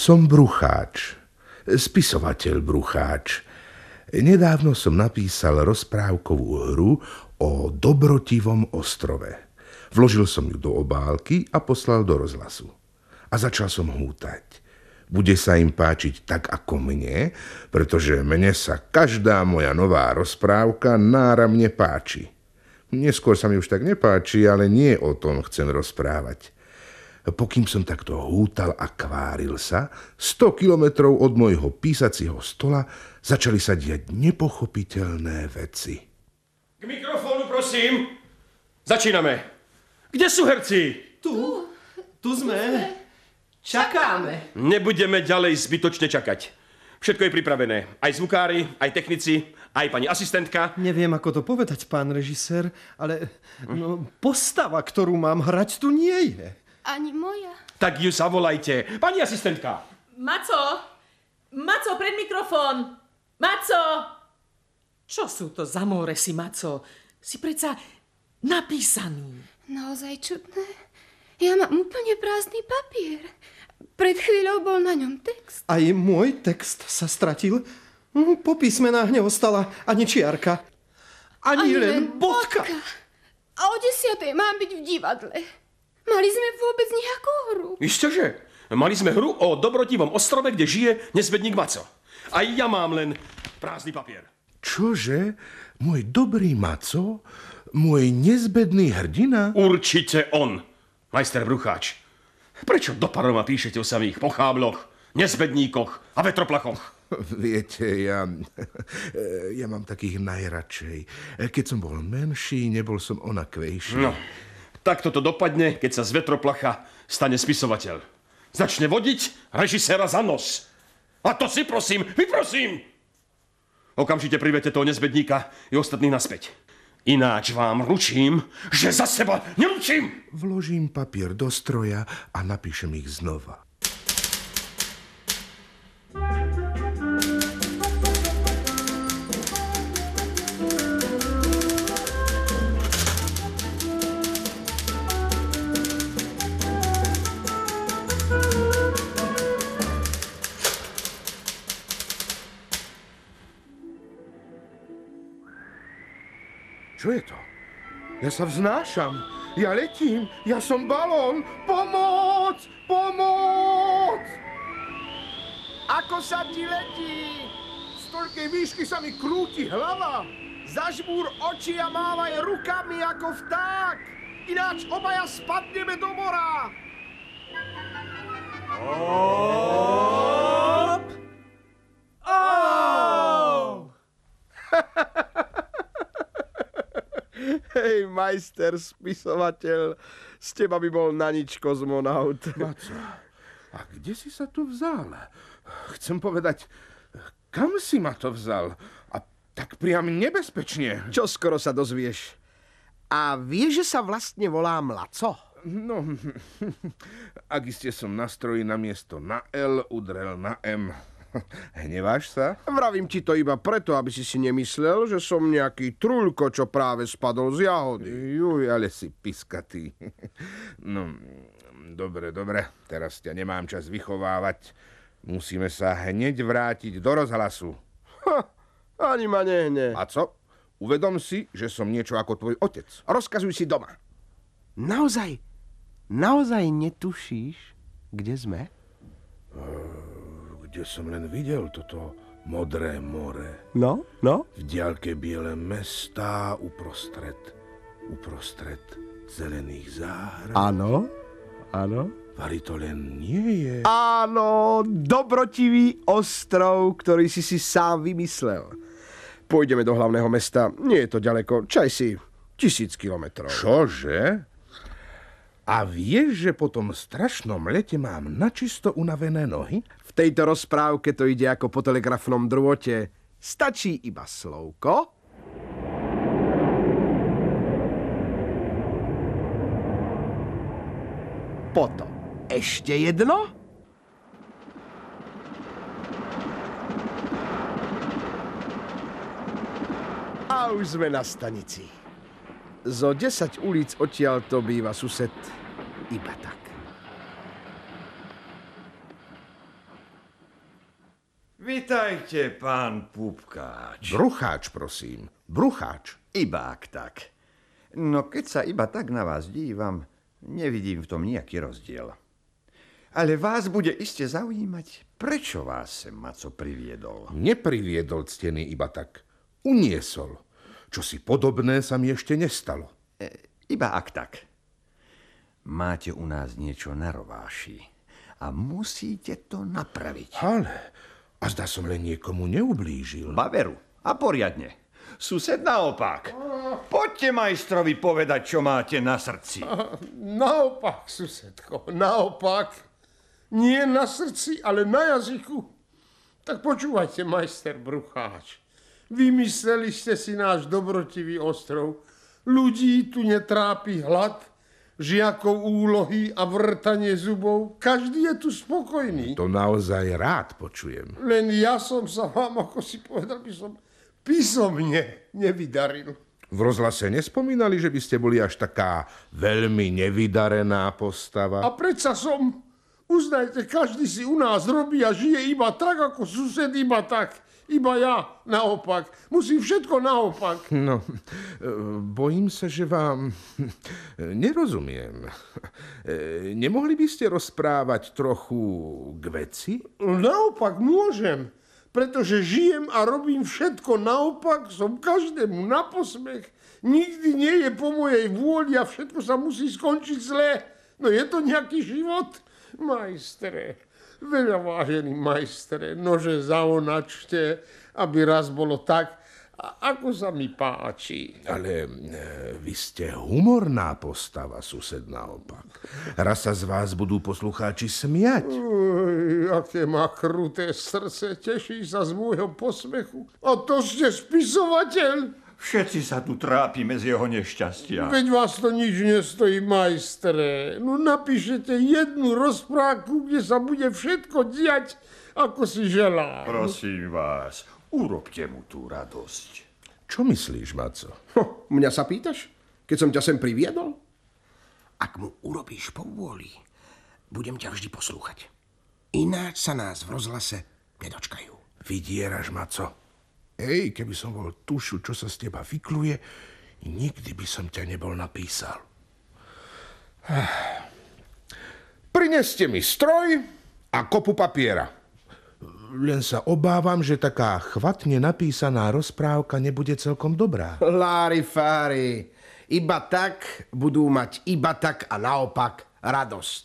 Som Brucháč, spisovateľ Brucháč. Nedávno som napísal rozprávkovú hru o dobrotivom ostrove. Vložil som ju do obálky a poslal do rozhlasu. A začal som hútať. Bude sa im páčiť tak ako mne, pretože mne sa každá moja nová rozprávka náramne páči. Neskôr sa mi už tak nepáči, ale nie o tom chcem rozprávať. Pokým som takto hútal a kváril sa, 100 kilometrov od môjho písacieho stola začali sa diať nepochopiteľné veci. K mikrofónu, prosím. Začíname. Kde sú herci? Tu, tu sme. Čakáme. Nebudeme ďalej zbytočne čakať. Všetko je pripravené. Aj zvukári, aj technici, aj pani asistentka. Neviem, ako to povedať, pán režisér, ale no, postava, ktorú mám hrať, tu nie je. Ani moja. Tak ju zavolajte. Pani asistentka. Maco! Maco, pred mikrofón! Maco! Čo sú to za si, Maco? Si predsa napísaný. Naozaj čudné. Ja mám úplne prázdny papier. Pred chvíľou bol na ňom text. Aj môj text sa stratil. Hm, po písmenách neostala ani čiarka. Ani, ani len, len bodka. bodka. A o desiatej mám byť v divadle. Mali sme vôbec nejakú hru. Istože? Mali sme hru o dobrotivom ostrove, kde žije nezvedník Maco. A ja mám len prázdny papier. Čože? Môj dobrý Maco? Môj nezbedný hrdina? Určite on, majster Brucháč. Prečo do paroma píšete o samých pochábloch, nezbedníkoch a vetroplachoch? Viete, ja, ja mám takých najradšej. Keď som bol menší, nebol som onakvejší. No, tak toto dopadne, keď sa z vetroplacha stane spisovateľ. Začne vodiť režiséra za nos. A to si prosím, vyprosím! Okamžite privete toho nezbedníka i ostatných naspäť. Ináč vám ručím, že za seba neručím. Vložím papier do stroja a napíšem ich znova. Čo je to? Ja sa vznášam. Ja letím. Ja som balón. Pomoc! Pomoc! Ako sa ti letí? Z toľkej výšky sa mi krúti hlava. Zažmúr oči a mávaj rukami ako vták. Ináč obaja spadneme do mora. Op! Hej, majster, spisovateľ, z teba by bol na nič kozmonaut. Maco, a kde si sa tu vzal? Chcem povedať, kam si ma to vzal? A tak priam nebezpečne. Čo skoro sa dozvieš. A vieš, že sa vlastne volám Laco? No, ak iste som na stroji na miesto na L udrel na M. Hneváš sa? Vravím ti to iba preto, aby si si nemyslel, že som nejaký trulko, čo práve spadol z jahody. Juj, ale si piskatý. No, dobre, dobre, teraz ťa nemám čas vychovávať. Musíme sa hneď vrátiť do rozhlasu. Ha, ani ma nehne. A co? Uvedom si, že som niečo ako tvoj otec. Rozkazuj si doma. Naozaj, naozaj netušíš, kde sme? Uh kde som len videl toto modré more. No, no? V diaľke biele mestá uprostred, uprostred zelených záhrad. Áno, áno. Vary to len nie je. Áno, dobrotivý ostrov, ktorý si si sám vymyslel. Pôjdeme do hlavného mesta. Nie je to ďaleko, čaj si tisíc kilometrov. Čože? A vieš, že po tom strašnom lete mám načisto unavené nohy? Tejto rozprávke to ide ako po telegrafnom drôte. Stačí iba slovko. Potom ešte jedno. A už sme na stanici. Zo 10 ulic odtiaľ to býva sused iba tak. Počúvajte, pán Pupkáč. Brucháč, prosím. Brucháč. Iba ak tak. No keď sa iba tak na vás dívam, nevidím v tom nejaký rozdiel. Ale vás bude iste zaujímať, prečo vás sem Maco priviedol. Nepriviedol ctený iba tak. Uniesol. Čo si podobné sa mi ešte nestalo. E, iba ak tak. Máte u nás niečo na rováši a musíte to napraviť. Ale, a zdá som len niekomu neublížil. Baveru. A poriadne. Sused naopak. Poďte majstrovi povedať, čo máte na srdci. Naopak, susedko, naopak. Nie na srdci, ale na jazyku. Tak počúvajte, majster Brucháč. Vymysleli ste si náš dobrotivý ostrov. Ľudí tu netrápi hlad, žiakov úlohy a vrtanie zubov. Každý je tu spokojný. To naozaj rád počujem. Len ja som sa vám, ako si povedal, by som písomne nevydaril. V rozhlase nespomínali, že by ste boli až taká veľmi nevydarená postava? A predsa som, uznajte, každý si u nás robí a žije iba tak, ako sused iba tak. Iba ja naopak. Musím všetko naopak. No, bojím sa, že vám nerozumiem. Nemohli by ste rozprávať trochu k veci? Naopak môžem pretože žijem a robím všetko naopak, som každému na posmech. Nikdy nie je po mojej vôli a všetko sa musí skončiť zle. No je to nejaký život? Majstre, veľa vážený majstre, nože zaonačte, aby raz bolo tak, a ako sa mi páči. Ale e, vy ste humorná postava, sused naopak. Raz sa z vás budú poslucháči smiať. Uj, aké má kruté srdce, teší sa z môjho posmechu. A to ste spisovateľ? Všetci sa tu trápime z jeho nešťastia. Veď vás to nič nestojí, majstre. No napíšete jednu rozprávku, kde sa bude všetko diať, ako si želá. Prosím vás, Urobte mu tú radosť. Čo myslíš, Maco? Ho, mňa sa pýtaš, keď som ťa sem priviedol? Ak mu urobíš po vôli, budem ťa vždy poslúchať. Ináč sa nás v rozhlase nedočkajú. Vydieraš, Maco. Ej, keby som bol tušu, čo sa z teba vykluje, nikdy by som ťa nebol napísal. Prineste mi stroj a kopu papiera. Len sa obávam, že taká chvatne napísaná rozprávka nebude celkom dobrá. Lári fári, iba tak budú mať iba tak a naopak radosť.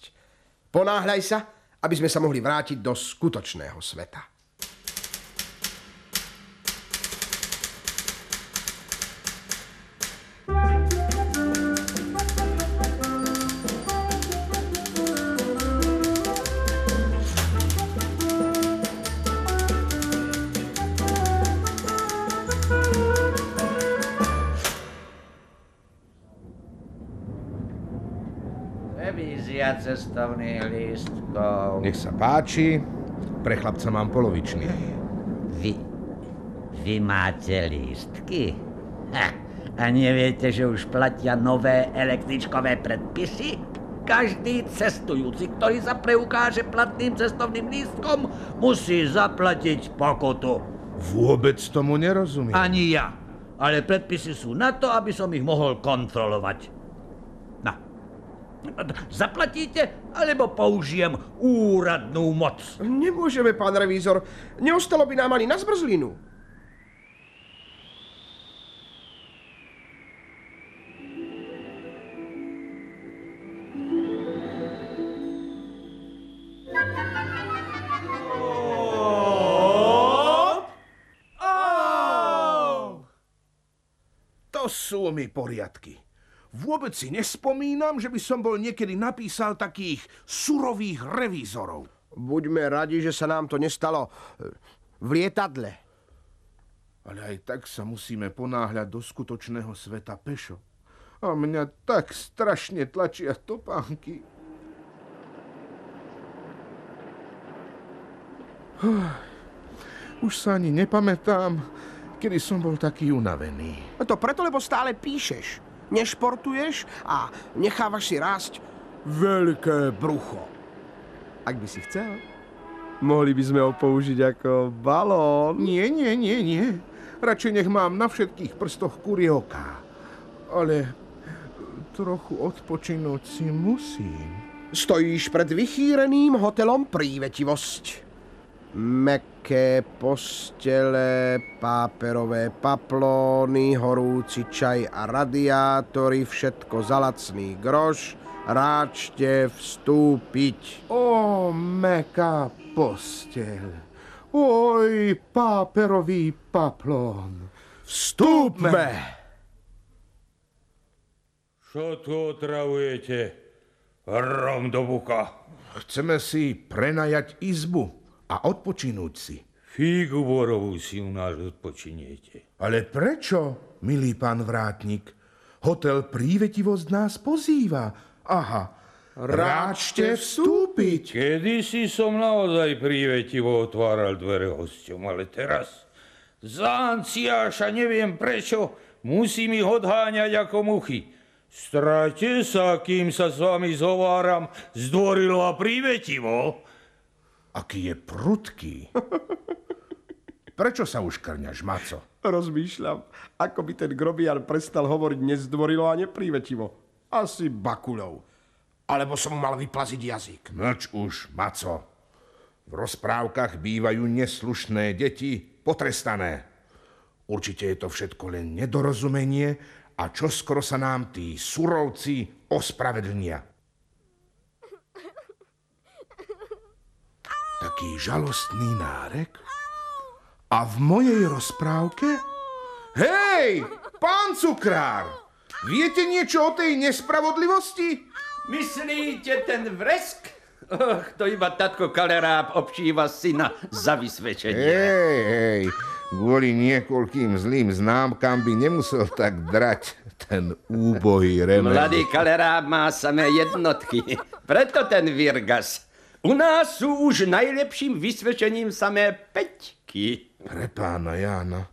Ponáhľaj sa, aby sme sa mohli vrátiť do skutočného sveta. Cestovných lístkov. Nech sa páči, pre chlapca mám polovičný. Vy, vy máte lístky? Ha, a neviete, že už platia nové električkové predpisy? Každý cestujúci, ktorý sa preukáže platným cestovným lístkom, musí zaplatiť pokutu. Vôbec tomu nerozumiem. Ani ja. Ale predpisy sú na to, aby som ich mohol kontrolovať. Zaplatíte, alebo použijem úradnú moc? Nemôžeme, pán revízor. Neostalo by nám ani na zmrzlinu. To sú mi poriadky. Vôbec si nespomínam, že by som bol niekedy napísal takých surových revízorov. Buďme radi, že sa nám to nestalo eh, v lietadle. Ale aj tak sa musíme ponáhľať do skutočného sveta pešo. A mňa tak strašne tlačia topánky. Už sa ani nepamätám, kedy som bol taký unavený. A to preto, lebo stále píšeš nešportuješ a nechávaš si rásť veľké brucho. Ak by si chcel, Mohli by sme ho použiť ako balón. Nie, nie, nie, nie. Radšej nech mám na všetkých prstoch kurie oká. Ale trochu odpočinúť si musím. Stojíš pred vychýreným hotelom Prívetivosť. Meké postele, páperové paplóny, horúci čaj a radiátory, všetko za lacný groš. Ráčte vstúpiť. O, meká posteľ. Oj, páperový paplón. Vstúpme! Čo tu otravujete? Rom do buka. Chceme si prenajať izbu a odpočinúť si. Fígu borovú si u nás odpočiniete. Ale prečo, milý pán vrátnik? Hotel Prívetivosť nás pozýva. Aha, ráčte vstúpiť. Kedy si som naozaj prívetivo otváral dvere hosťom, ale teraz za Anciáša neviem prečo, musím ich odháňať ako muchy. Strate sa, kým sa s vami zhováram zdvorilo a prívetivo. Aký je prudký. Prečo sa už krňaš, Maco? Rozmýšľam, ako by ten grobian prestal hovoriť nezdvorilo a neprívetivo. Asi bakulov. Alebo som mu mal vyplaziť jazyk. Mlč už, Maco. V rozprávkach bývajú neslušné deti potrestané. Určite je to všetko len nedorozumenie a čoskoro sa nám tí surovci ospravedlnia. Taký žalostný nárek? A v mojej rozprávke? Hej, pán cukrár! Viete niečo o tej nespravodlivosti? Myslíte ten vresk? Och, to iba tatko Kaleráb obšíva syna za vysvedčenie. Hej, hej, kvôli niekoľkým zlým známkam by nemusel tak drať ten úbohý remel. Mladý Kaleráb má samé jednotky, preto ten Virgas. U nás sú už najlepším vysvedčením samé peťky. Pre pána Jána,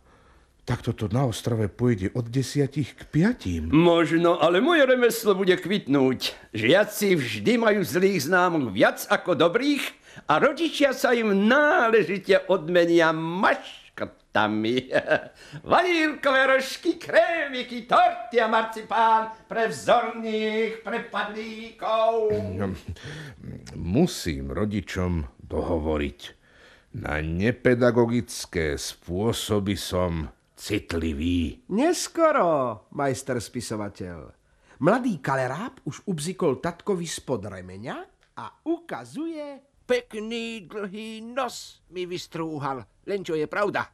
tak toto na ostrove pôjde od desiatich k piatím. Možno, ale moje remeslo bude kvitnúť. Žiaci vždy majú zlých známok viac ako dobrých a rodičia sa im náležite odmenia maškotami. Vanílkové rožky, krémiky, torty a marcipán pre vzorných prepadlíkov. Musím rodičom dohovoriť. Na nepedagogické spôsoby som citlivý. Neskoro, majster spisovateľ. Mladý kaleráb už ubzikol tatkovi spod remeňa a ukazuje... Pekný dlhý nos mi vystrúhal, len čo je pravda.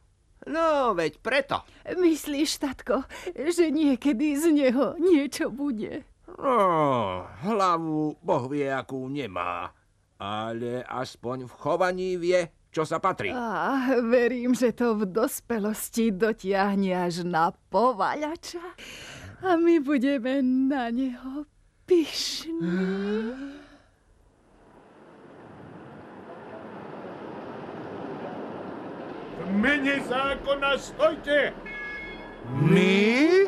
No, veď preto. Myslíš, tatko, že niekedy z neho niečo bude? No, hlavu boh vie, akú nemá. Ale aspoň v chovaní vie, čo sa patrí. Á, verím, že to v dospelosti dotiahne až na povaľača a my budeme na neho pyšní. Mene zákona stojte! My?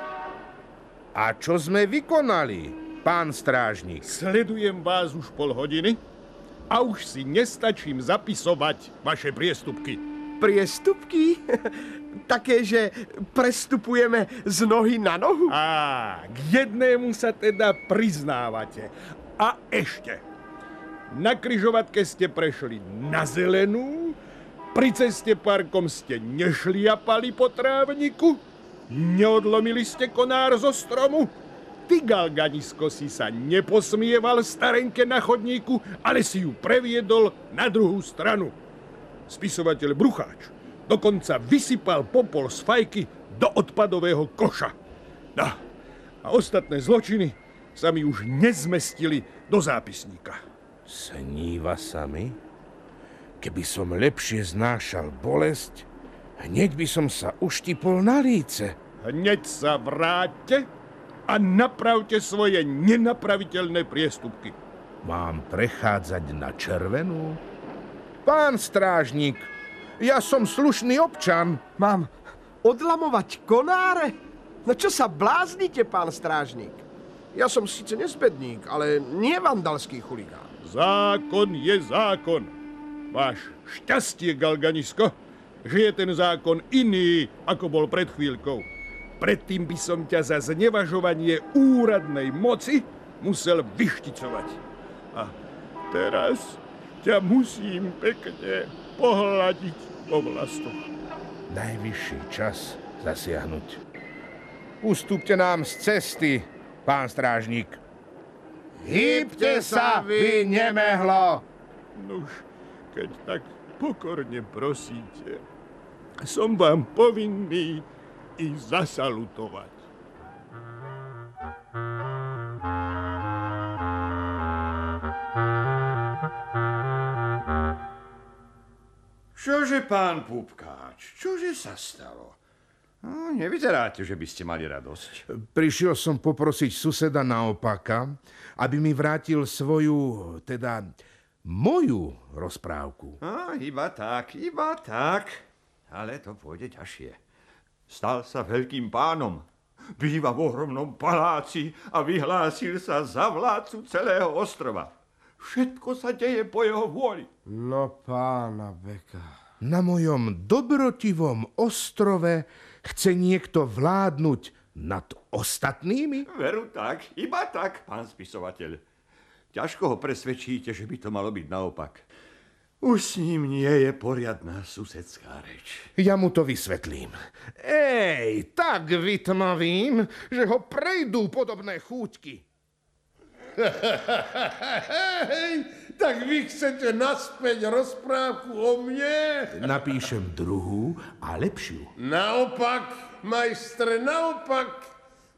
A čo sme vykonali, pán strážnik? Sledujem vás už pol hodiny a už si nestačím zapisovať vaše priestupky. Priestupky? Také, že prestupujeme z nohy na nohu? Á, k jednému sa teda priznávate. A ešte, na kryžovatke ste prešli na zelenú, pri ceste parkom ste nešliapali po trávniku, neodlomili ste konár zo stromu, ty Galganisko si sa neposmieval starenke na chodníku, ale si ju previedol na druhú stranu. Spisovateľ Brucháč dokonca vysypal popol z fajky do odpadového koša. No, a ostatné zločiny sa mi už nezmestili do zápisníka. Sníva sa mi? Keby som lepšie znášal bolesť, hneď by som sa uštipol na líce. Hneď sa vráťte a napravte svoje nenapraviteľné priestupky. Mám prechádzať na červenú? Pán strážnik, ja som slušný občan. Mám odlamovať konáre? No čo sa bláznite, pán strážnik? Ja som síce nezbedník, ale nie vandalský chuligán. Zákon je zákon. Máš šťastie, Galganisko, že je ten zákon iný, ako bol pred chvíľkou. Predtým by som ťa za znevažovanie úradnej moci musel vyšticovať. A teraz ťa musím pekne pohľadiť po vlastoch. Najvyšší čas zasiahnuť. Ustúpte nám z cesty, pán strážnik. Hýbte sa, vy nemehlo! Nuž, keď tak pokorne prosíte, som vám povinný i zasalutovať. Čože, pán Pupkáč, čože sa stalo? No, nevyzeráte, že by ste mali radosť. Prišiel som poprosiť suseda naopaka, aby mi vrátil svoju, teda moju rozprávku. A, iba tak, iba tak. Ale to pôjde ťažšie. Stal sa veľkým pánom. Býva v ohromnom paláci a vyhlásil sa za vládcu celého ostrova. Všetko sa deje po jeho vôli. No pána Beka. Na mojom dobrotivom ostrove chce niekto vládnuť nad ostatnými? Veru tak, iba tak, pán spisovateľ. Ťažko ho presvedčíte, že by to malo byť naopak. Už s ním nie je poriadná susedská reč. Ja mu to vysvetlím. Ej, tak vytmavím, že ho prejdú podobné chúťky. Tak vy chcete naspäť rozprávku o mne? Napíšem druhú a lepšiu. Naopak, majstre, naopak,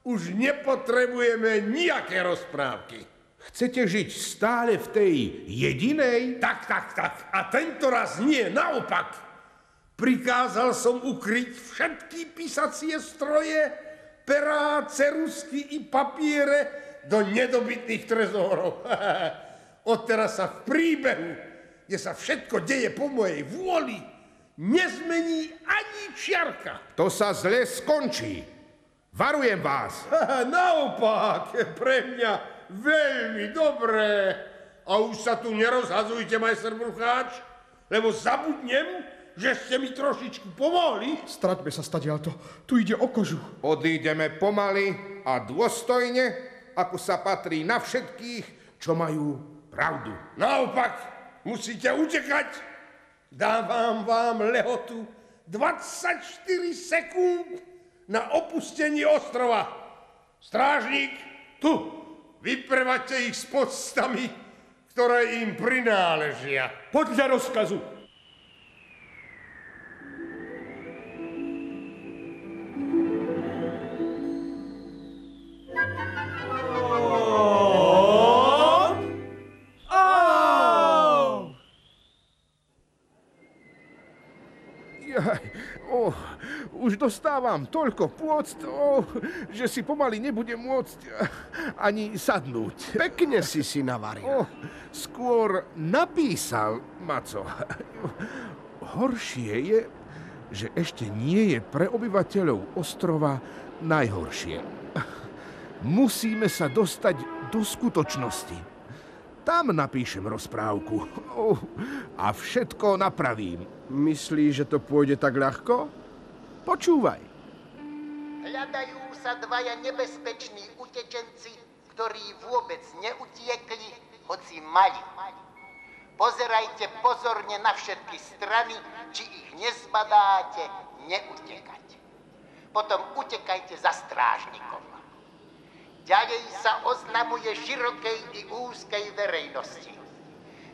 už nepotrebujeme nejaké rozprávky. Chcete žiť stále v tej jedinej? Tak, tak, tak. A tento raz nie, naopak. Prikázal som ukryť všetky písacie stroje, perá, cerusky i papiere do nedobytných trezórov. Odteraz sa v príbehu, kde sa všetko deje po mojej vôli, nezmení ani čiarka. To sa zle skončí. Varujem vás. Naopak, pre mňa veľmi dobré. A už sa tu nerozhazujte, majster Brucháč, lebo zabudnem, že ste mi trošičku pomohli. Straťme sa stadialto. Tu ide o kožu. Odídeme pomaly a dôstojne, ako sa patrí na všetkých, čo majú pravdu. Naopak, musíte utekať. Dávam vám lehotu 24 sekúnd na opustenie ostrova. Strážnik, tu, vyprevate ich s podstami, ktoré im prináležia. Podľa rozkazu. Už dostávam toľko pôct, oh, že si pomaly nebudem môcť eh, ani sadnúť. Pekne si si navaril. Oh, skôr napísal, Maco. Horšie je, že ešte nie je pre obyvateľov ostrova najhoršie. Musíme sa dostať do skutočnosti. Tam napíšem rozprávku. Oh, a všetko napravím. Myslíš, že to pôjde tak ľahko? Počúvaj. Hľadajú sa dvaja nebezpeční utečenci, ktorí vôbec neutiekli, hoci mali. Pozerajte pozorne na všetky strany, či ich nezbadáte neutekať. Potom utekajte za strážnikom. Ďalej sa oznamuje širokej i úzkej verejnosti.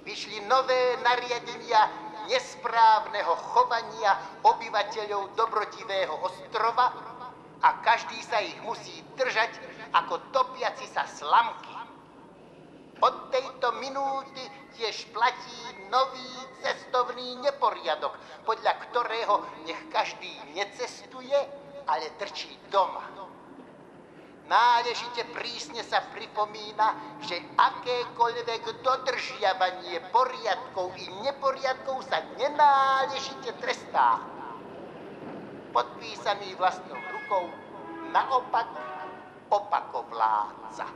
Vyšli nové nariadenia nesprávneho chovania obyvateľov dobrotivého ostrova a každý sa ich musí držať ako topiaci sa slamky. Od tejto minúty tiež platí nový cestovný neporiadok, podľa ktorého nech každý necestuje, ale trčí doma. Náležite prísne sa pripomína, že akékoľvek dodržiavanie poriadkov i neporiadkov sa nenáležite trestá. Podpísaný vlastnou rukou, naopak opakovládca.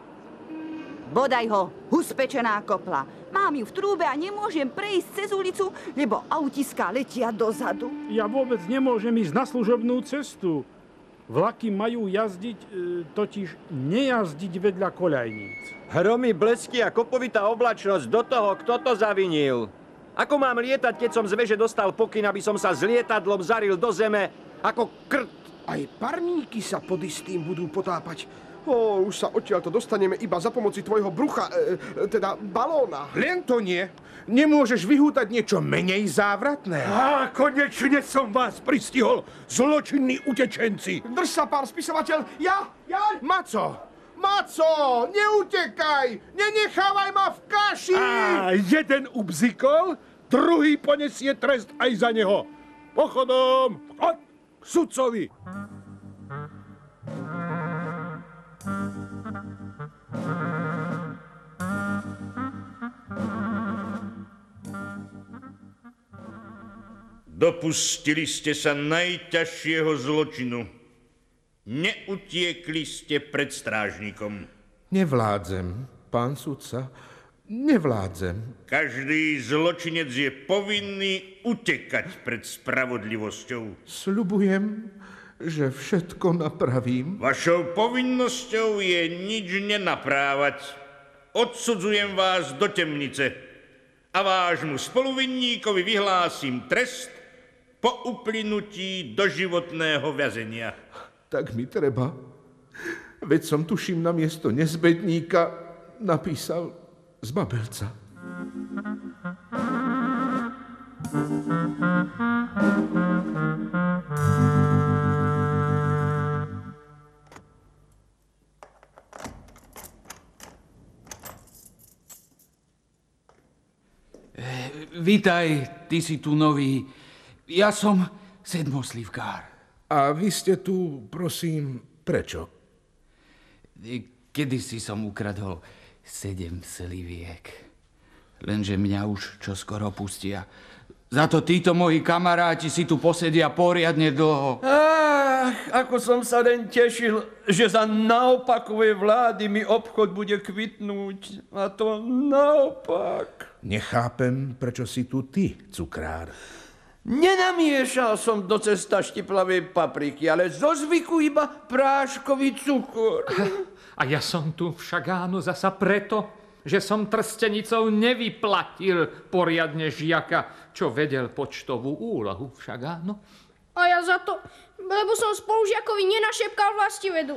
Bodaj ho, huspečená kopla. Mám ju v trúbe a nemôžem prejsť cez ulicu, lebo autiská letia dozadu. Ja vôbec nemôžem ísť na služobnú cestu. Vlaky majú jazdiť, e, totiž nejazdiť vedľa koľajníc. Hromy, blesky a kopovitá oblačnosť do toho, kto to zavinil. Ako mám lietať, keď som z veže dostal pokyn, aby som sa s lietadlom zaril do zeme ako krt? Aj parníky sa pod istým budú potápať. O, už sa odtiaľ to dostaneme iba za pomoci tvojho brucha, e, e, teda balóna. Len to nie. Nemôžeš vyhútať niečo menej závratné. Á, konečne som vás pristihol, zločinní utečenci. Drž sa, pán spisovateľ. Ja, ja... Maco, Maco, neutekaj! Nenechávaj ma v kaši! A jeden ubzikol, druhý ponesie trest aj za neho. Pochodom, od k sudcovi. Dopustili ste sa najťažšieho zločinu. Neutiekli ste pred strážnikom. Nevládzem, pán sudca, nevládzem. Každý zločinec je povinný utekať pred spravodlivosťou. Sľubujem, že všetko napravím. Vašou povinnosťou je nič nenaprávať. Odsudzujem vás do temnice a vášmu spoluvinníkovi vyhlásim trest po uplynutí doživotného väzenia. Tak mi treba. Veď som tuším na miesto nezbedníka napísal z babelca. Vítaj, ty si tu nový. Ja som sedmoslivkár. A vy ste tu, prosím, prečo? Kedy si som ukradol sedem sliviek. Lenže mňa už čoskoro pustia. Za to títo moji kamaráti si tu posedia poriadne dlho. Ach, ako som sa len tešil, že za naopakovej vlády mi obchod bude kvitnúť. A to naopak. Nechápem, prečo si tu ty, cukrár. Nenamiešal som do cesta štiplavej papriky, ale zo zvyku iba práškový cukor. A ja som tu však áno zasa preto, že som trstenicou nevyplatil poriadne žiaka, čo vedel počtovú úlohu, však áno. A ja za to, lebo som spolužiakovi nenašepkal vlastivedu.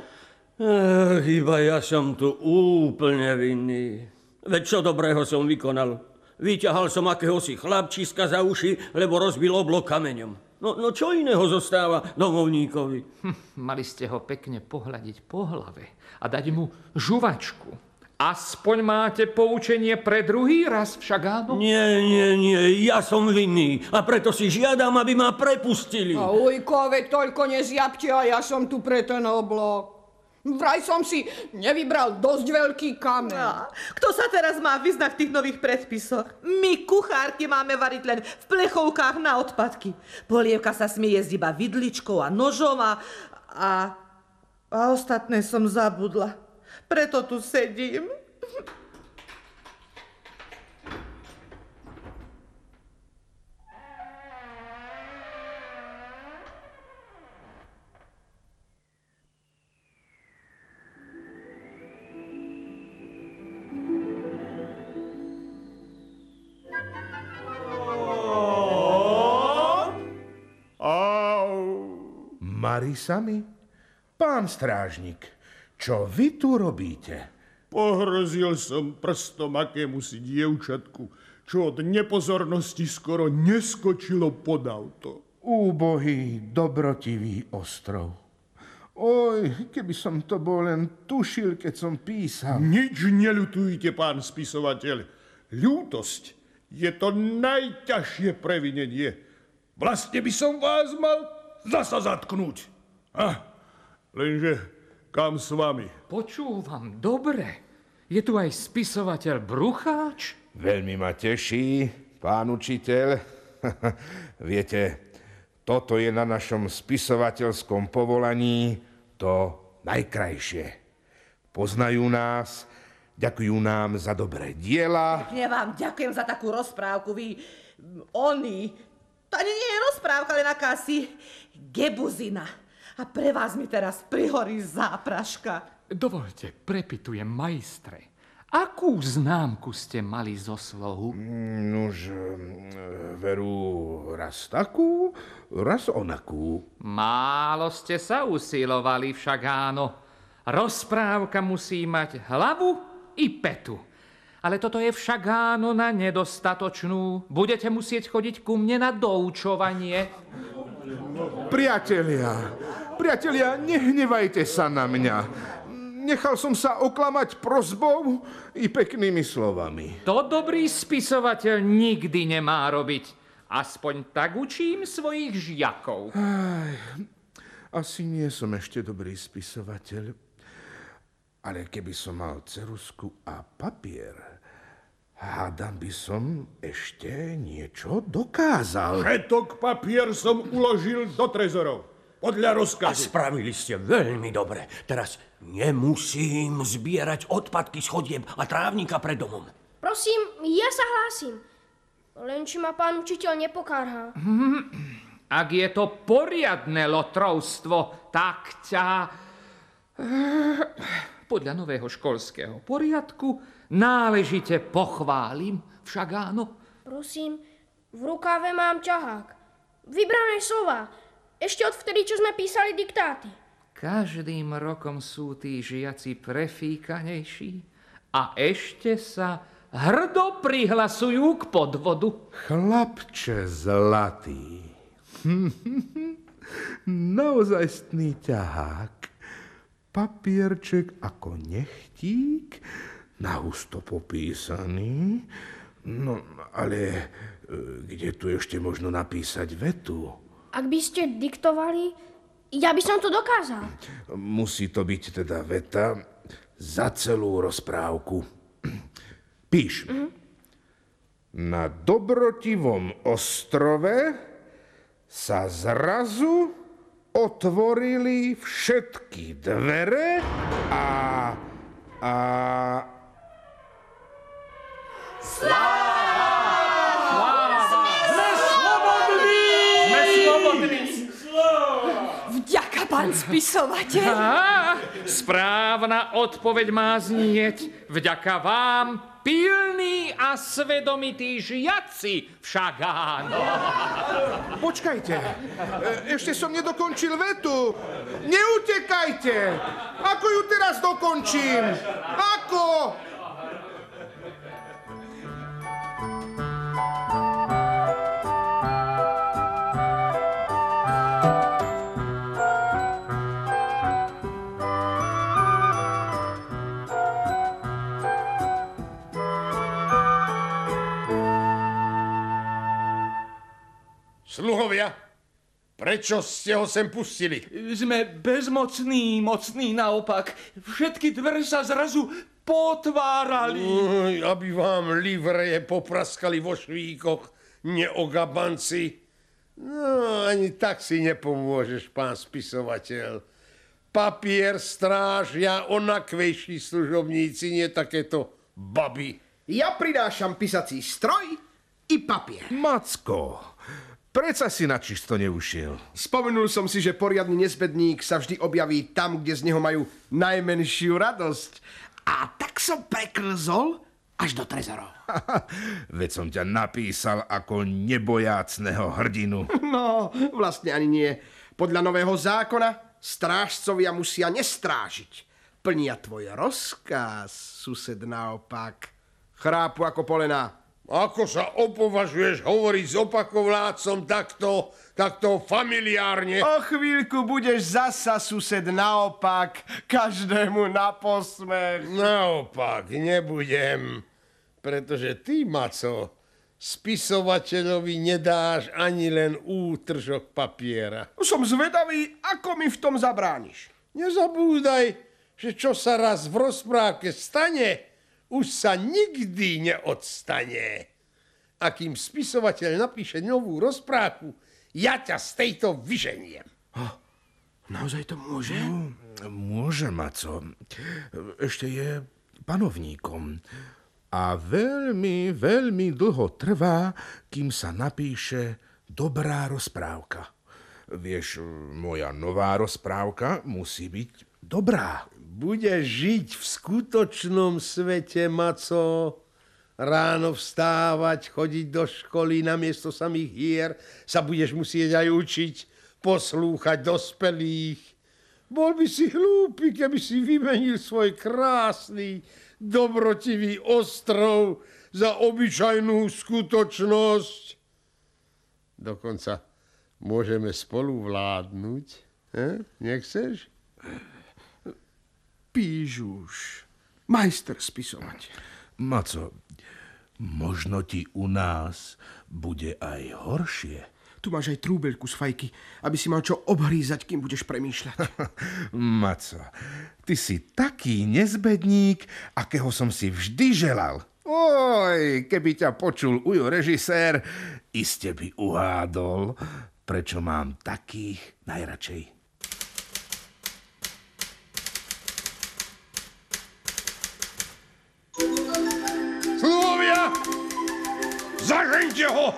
Ach, iba ja som tu úplne vinný. Veď čo dobrého som vykonal? Vyťahal som akéhosi chlapčiska za uši, lebo rozbil oblok kameňom. No, no čo iného zostáva domovníkovi? Hm, mali ste ho pekne pohľadiť po hlave a dať mu žuvačku. Aspoň máte poučenie pre druhý raz, však áno? Nie, nie, nie, ja som vinný a preto si žiadam, aby ma prepustili. A ujko, veď toľko nezjabte a ja som tu pre ten oblok. Vraj som si nevybral dosť veľký kameň. A, kto sa teraz má vyznať v tých nových predpisoch? My, kuchárky, máme variť len v plechovkách na odpadky. Polievka sa smie jesť iba vidličkou a nožom a, a, a ostatné som zabudla. Preto tu sedím. Marisami? Pán strážnik, čo vy tu robíte? Pohrozil som prstom akému si dievčatku, čo od nepozornosti skoro neskočilo pod auto. Úbohý, dobrotivý ostrov. Oj, keby som to bol len tušil, keď som písal. Nič neľutujte, pán spisovateľ. Ľútosť je to najťažšie previnenie. Vlastne by som vás mal zasa zatknúť. A, lenže kam s vami? Počúvam, dobre. Je tu aj spisovateľ Brucháč? Veľmi ma teší, pán učiteľ. Viete, toto je na našom spisovateľskom povolaní to najkrajšie. Poznajú nás, ďakujú nám za dobré diela. Pekne vám ďakujem za takú rozprávku. Vy, oni, to ani nie je rozprávka, len akási gebuzina. A pre vás mi teraz prihorí zápraška. Dovolte, prepitujem, majstre. Akú známku ste mali zo slohu? Nož, veru, raz takú, raz onakú. Málo ste sa usilovali však áno. Rozprávka musí mať hlavu i petu. Ale toto je však áno na nedostatočnú. Budete musieť chodiť ku mne na doučovanie. Priatelia, priatelia, nehnevajte sa na mňa. Nechal som sa oklamať prozbou i peknými slovami. To dobrý spisovateľ nikdy nemá robiť. Aspoň tak učím svojich žiakov. Aj, asi nie som ešte dobrý spisovateľ. Ale keby som mal cerusku a papier, hádam by som ešte niečo dokázal. Všetok papier som uložil do trezorov. Podľa A rozkazu. spravili ste veľmi dobre. Teraz nemusím zbierať odpadky z chodieb a trávnika pred domom. Prosím, ja sa hlásim. Len či ma pán učiteľ nepokárha. Ak je to poriadne lotrovstvo, tak ťa... Podľa nového školského poriadku náležite pochválim, však áno. Prosím, v rukáve mám ťahák. Vybrané slova. Ešte odvtedy, čo sme písali diktáty. Každým rokom sú tí žiaci prefíkanejší a ešte sa hrdo prihlasujú k podvodu. Chlapče zlatý. Naozajstný ťahák. Papierček ako nechtík, nahusto popísaný. No, ale e, kde tu ešte možno napísať vetu? Ak by ste diktovali, ja by som to dokázal. Musí to byť teda veta za celú rozprávku. Píš. Na dobrotivom ostrove sa zrazu otvorili všetky dvere a... a... Sme slobodní! Sme slobodní! Vďaka, pán spisovateľ. Á, správna odpoveď má znieť. Vďaka vám, pilní a svedomití žiaci však áno. Počkajte, ešte som nedokončil vetu. Neutekajte! Ako ju teraz dokončím? Ako? Prečo ste ho sem pustili? Sme bezmocní, mocní naopak. Všetky dvere sa zrazu potvárali. Uj, aby vám livreje popraskali vo švíkoch, neogabanci. No, ani tak si nepomôžeš, pán spisovateľ. Papier strážia onakvejší služobníci, nie takéto baby. Ja prinášam pisací stroj i papier. Macko, preca si na čisto neušiel. Spomenul som si, že poriadny nezbedník sa vždy objaví tam, kde z neho majú najmenšiu radosť. A tak som preklzol až do trezorov. Veď som ťa napísal ako nebojácného hrdinu. No, vlastne ani nie. Podľa nového zákona strážcovia musia nestrážiť. Plnia tvoj rozkaz, sused naopak. Chrápu ako polená. Ako sa opovažuješ hovoriť s opakovlácom takto, takto familiárne? O chvíľku budeš zasa sused naopak, každému na posmech. Naopak, nebudem. Pretože ty, Maco, spisovateľovi nedáš ani len útržok papiera. Som zvedavý, ako mi v tom zabrániš. Nezabúdaj, že čo sa raz v rozprávke stane, už sa nikdy neodstane. A kým spisovateľ napíše novú rozprávku, ja ťa z tejto vyženiem. Naozaj to môže? Môže, Maco. Ešte je panovníkom. A veľmi, veľmi dlho trvá, kým sa napíše dobrá rozprávka. Vieš, moja nová rozprávka musí byť dobrá. Budeš žiť v skutočnom svete, Maco. Ráno vstávať, chodiť do školy, namiesto samých hier sa budeš musieť aj učiť, poslúchať dospelých. Bol by si hlúpy, keby si vymenil svoj krásny, dobrotivý ostrov za obyčajnú skutočnosť. Dokonca môžeme spolu vládnuť. Eh? Nechceš? Píš už. Majster spisovať. Maco, možno ti u nás bude aj horšie. Tu máš aj trúbeľku z fajky, aby si mal čo obhrízať, kým budeš premýšľať. Maco, ty si taký nezbedník, akého som si vždy želal. Oj, keby ťa počul ujo režisér, iste by uhádol, prečo mám takých najradšej. Zažeňte ho!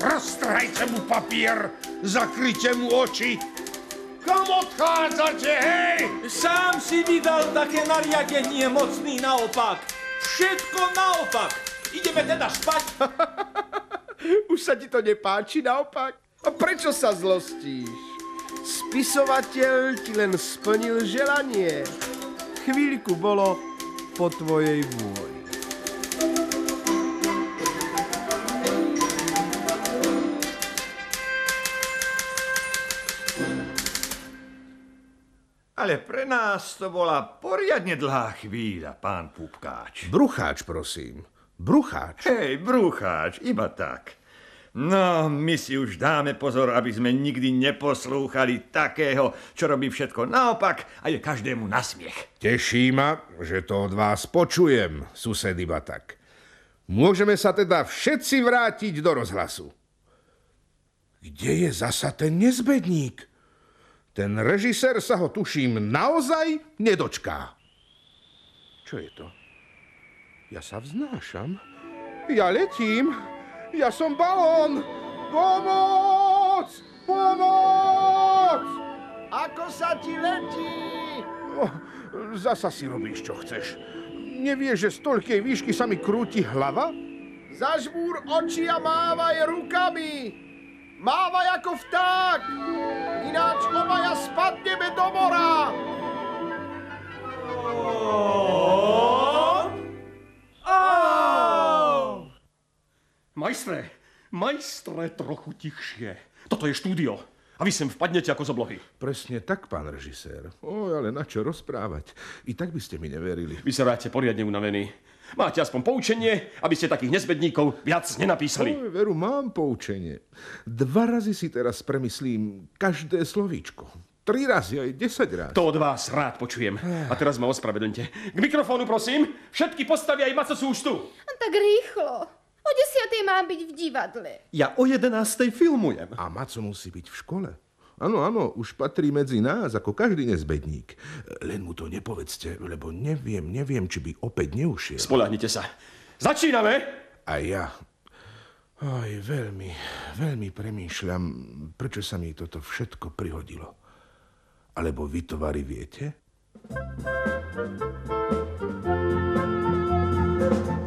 Roztrhajte mu papier, zakryte mu oči. Kam odchádzate, hej? Sám si vydal také nariadenie mocný naopak. Všetko naopak. Ideme teda spať. Už sa ti to nepáči naopak? A prečo sa zlostíš? Spisovateľ ti len splnil želanie. Chvíľku bolo po tvojej vôli. Ale pre nás to bola poriadne dlhá chvíľa, pán Pupkáč. Brucháč, prosím. Brucháč. Hej, brucháč, iba tak. No, my si už dáme pozor, aby sme nikdy neposlúchali takého, čo robí všetko naopak a je každému na smiech. Teší ma, že to od vás počujem, sused iba tak. Môžeme sa teda všetci vrátiť do rozhlasu. Kde je zasa ten nezbedník? Ten režisér sa ho, tuším, naozaj nedočká. Čo je to? Ja sa vznášam. Ja letím. Ja som balón. Pomoc! Pomoc! Ako sa ti letí? Oh, zasa si robíš, čo chceš. Nevieš, že z toľkej výšky sa mi krúti hlava? Zažmúr oči a mávaj rukami. Mávaj ako vták. Ináč obaja spadneme do mora. Majstre, majstre, trochu tichšie. Toto je štúdio. A vy sem vpadnete ako z oblohy. Presne tak, pán režisér. O, ale na čo rozprávať? I tak by ste mi neverili. Vyzeráte poriadne unavený. Máte aspoň poučenie, aby ste takých nezbedníkov viac nenapísali. Oj, veru, mám poučenie. Dva razy si teraz premyslím každé slovíčko. Tri razy, aj desať raz. To od vás rád počujem. A teraz ma ospravedlňte. K mikrofónu, prosím. Všetky postavy aj maco sú už tu. Tak rýchlo. O desiatej mám byť v divadle. Ja o jedenástej filmujem. A Maco musí byť v škole. Áno, áno, už patrí medzi nás ako každý nezbedník. Len mu to nepovedzte, lebo neviem, neviem, či by opäť neušiel. Spolahnite sa. Začíname! A ja. Aj veľmi, veľmi premýšľam, prečo sa mi toto všetko prihodilo. Alebo vy to vari viete? thank you